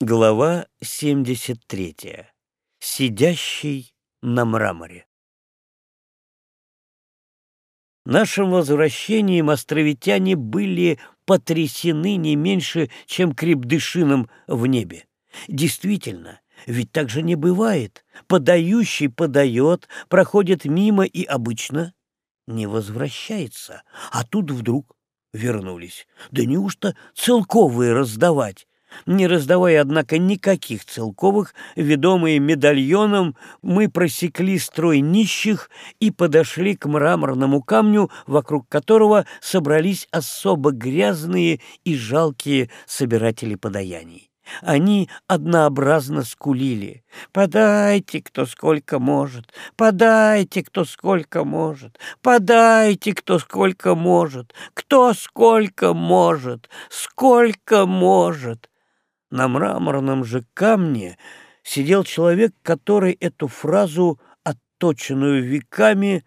Глава 73. Сидящий на мраморе. Нашим возвращением островитяне были потрясены не меньше, чем крепдышином в небе. Действительно, ведь так же не бывает. Подающий подает, проходит мимо и обычно не возвращается. А тут вдруг вернулись. Да неужто целковые раздавать? Не раздавая, однако, никаких целковых, ведомые медальоном, мы просекли строй нищих и подошли к мраморному камню, вокруг которого собрались особо грязные и жалкие собиратели подаяний. Они однообразно скулили. «Подайте, кто сколько может! Подайте, кто сколько может! Подайте, кто сколько может! Кто сколько может! Сколько может!» На мраморном же камне сидел человек, который эту фразу, отточенную веками,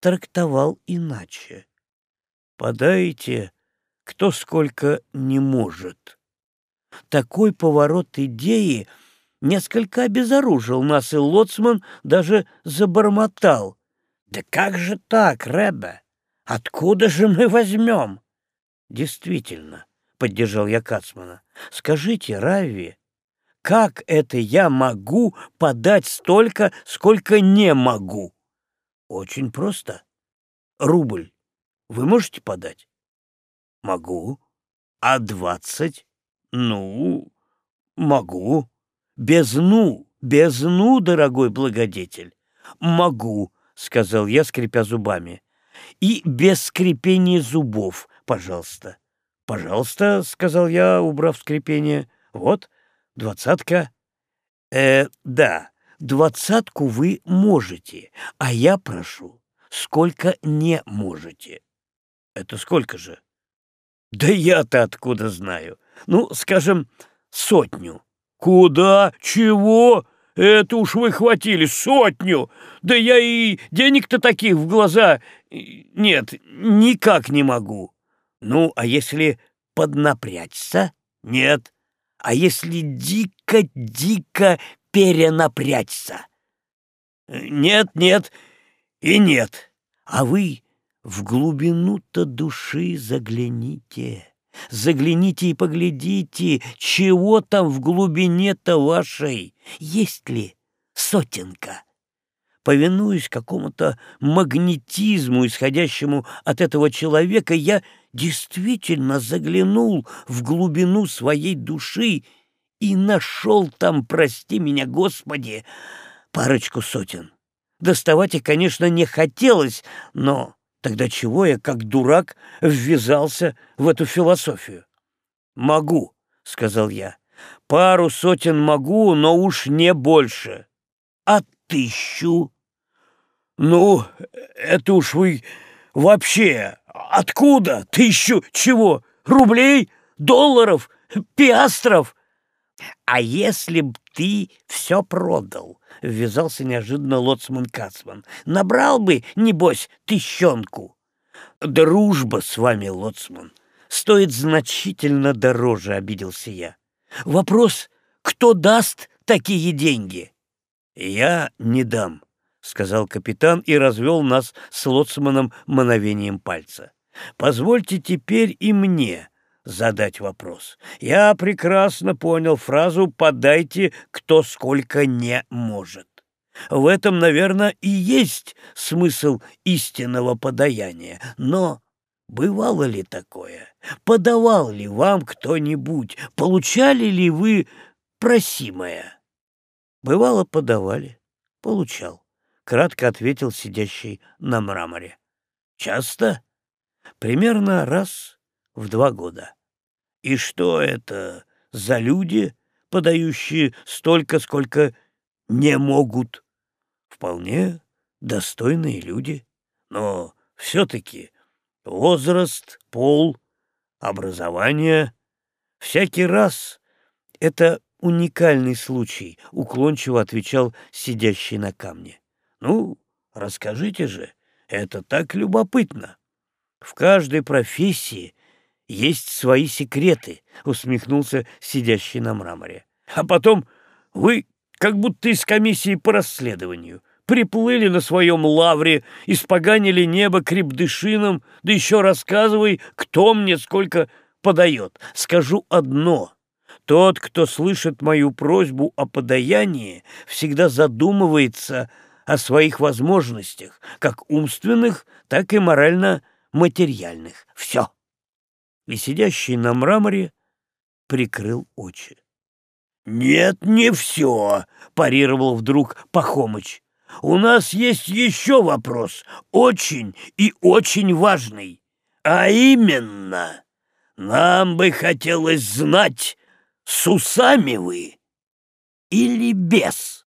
трактовал иначе. «Подайте, кто сколько не может». Такой поворот идеи несколько обезоружил нас, и Лоцман даже забормотал. «Да как же так, Рэбе? Откуда же мы возьмем?» «Действительно», — поддержал я Кацмана, — «скажите, Рави, как это я могу подать столько, сколько не могу?» «Очень просто. Рубль вы можете подать?» «Могу. А двадцать?» «Ну, могу. Без «ну», без «ну», дорогой благодетель. Могу», — сказал я, скрипя зубами. «И без скрипения зубов, пожалуйста». «Пожалуйста», — сказал я, убрав скрипение. «Вот, двадцатка». «Э, да, двадцатку вы можете, а я прошу, сколько не можете». «Это сколько же?» «Да я-то откуда знаю? Ну, скажем, сотню». «Куда? Чего? Это уж вы хватили, сотню! Да я и денег-то таких в глаза... Нет, никак не могу». «Ну, а если поднапрячься?» «Нет». «А если дико-дико перенапрячься?» «Нет, нет и нет. А вы в глубину-то души загляните, загляните и поглядите, чего там в глубине-то вашей, есть ли сотенка. Повинуясь какому-то магнетизму, исходящему от этого человека, я действительно заглянул в глубину своей души и нашел там, прости меня, Господи, парочку сотен. Доставать их, конечно, не хотелось, но Тогда чего я, как дурак, ввязался в эту философию? «Могу», — сказал я. «Пару сотен могу, но уж не больше». «А тысячу?» «Ну, это уж вы вообще... Откуда? Тысячу чего? Рублей? Долларов? Пиастров?» «А если б ты все продал?» — ввязался неожиданно лоцман Кацман. «Набрал бы, небось, тыщенку». «Дружба с вами, лоцман, стоит значительно дороже», — обиделся я. «Вопрос, кто даст такие деньги?» «Я не дам», — сказал капитан и развел нас с лоцманом мановением пальца. «Позвольте теперь и мне задать вопрос. Я прекрасно понял фразу «подайте, кто сколько не может». В этом, наверное, и есть смысл истинного подаяния. Но бывало ли такое? Подавал ли вам кто-нибудь? Получали ли вы просимое? Бывало, подавали. Получал. Кратко ответил сидящий на мраморе. Часто? Примерно раз в два года. И что это за люди, подающие столько, сколько не могут? Вполне достойные люди, но все-таки возраст, пол, образование. Всякий раз это уникальный случай, уклончиво отвечал сидящий на камне. Ну, расскажите же, это так любопытно. В каждой профессии есть свои секреты, усмехнулся сидящий на мраморе. А потом вы как будто из комиссии по расследованию приплыли на своем лавре, испоганили небо крепдышином, да еще рассказывай, кто мне сколько подает. Скажу одно. Тот, кто слышит мою просьбу о подаянии, всегда задумывается о своих возможностях, как умственных, так и морально-материальных. Все. И сидящий на мраморе прикрыл очи. «Нет, не все», — парировал вдруг Пахомыч. «У нас есть еще вопрос, очень и очень важный. А именно, нам бы хотелось знать, с усами вы или без?»